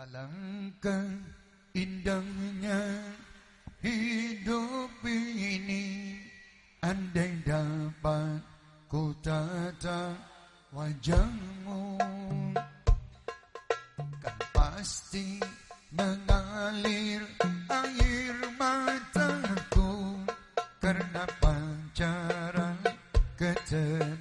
Alangkah indahnya hidup ini Andai dapat ku tatap wajahmu. Kan pasti mengalir air mataku Karena pancaran ketenangan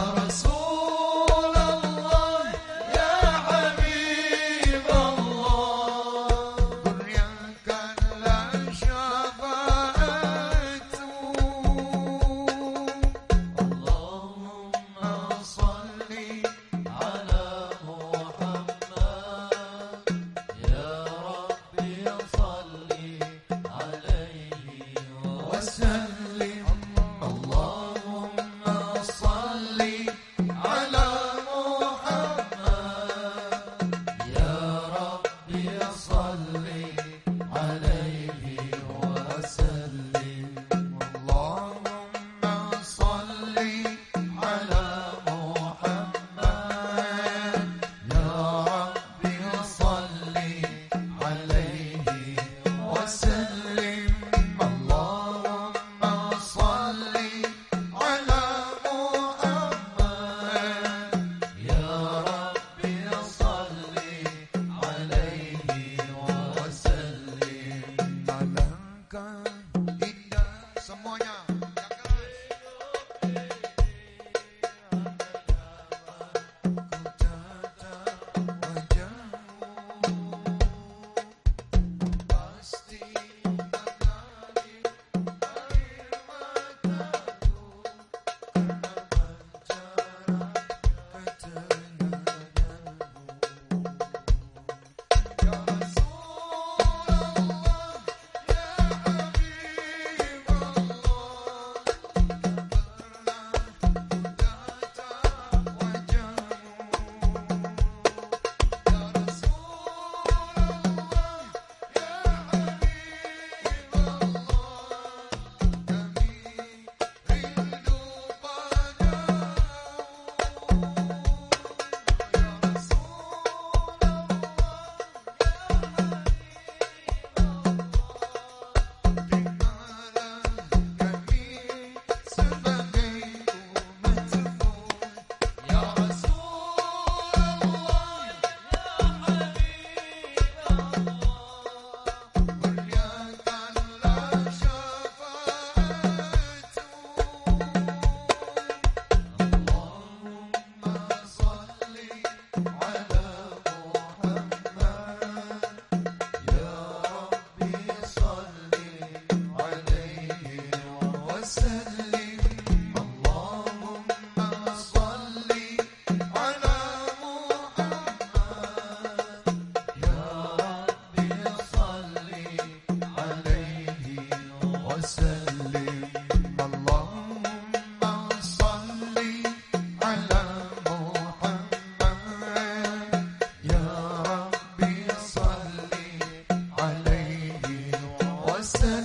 عليه sun.